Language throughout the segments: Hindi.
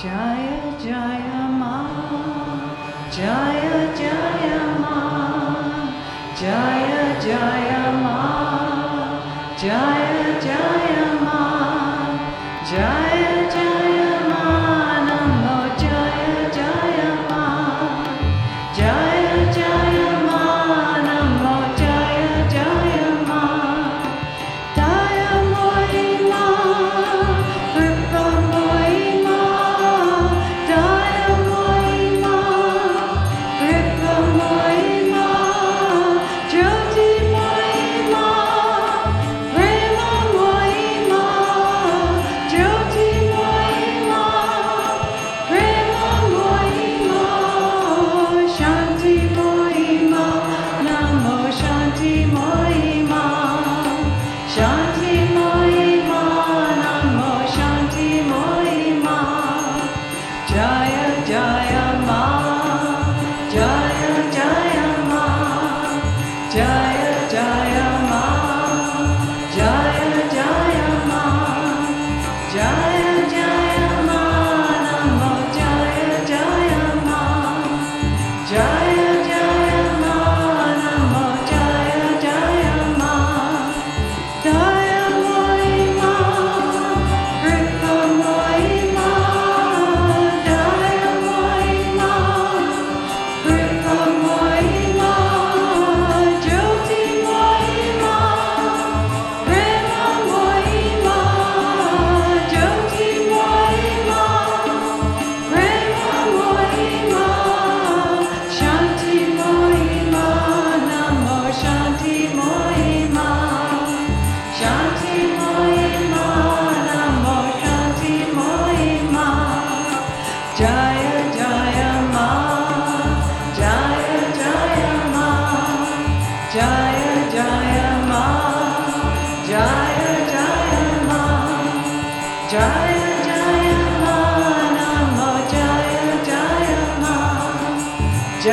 Jaya Jaya Ma Jaya Jaya Ma Jaya Jaya Ma Jaya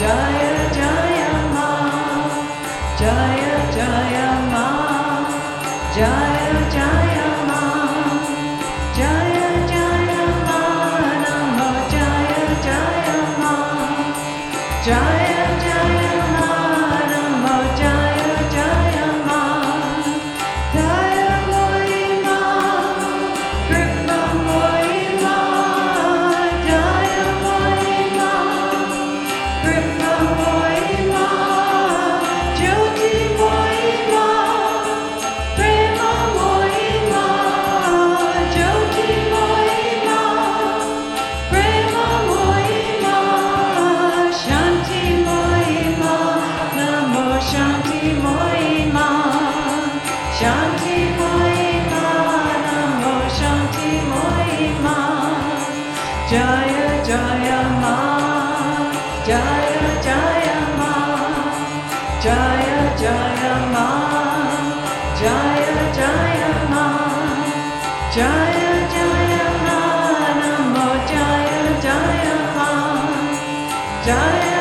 Jaya Jaya Ma Jaya Jaya Ma Jaya Jaya Ma Jaya Jaya Ma Namo Jaya Jaya Ma Jaya जय जय जय जय जय जय जय जय जय जयमा ज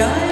John.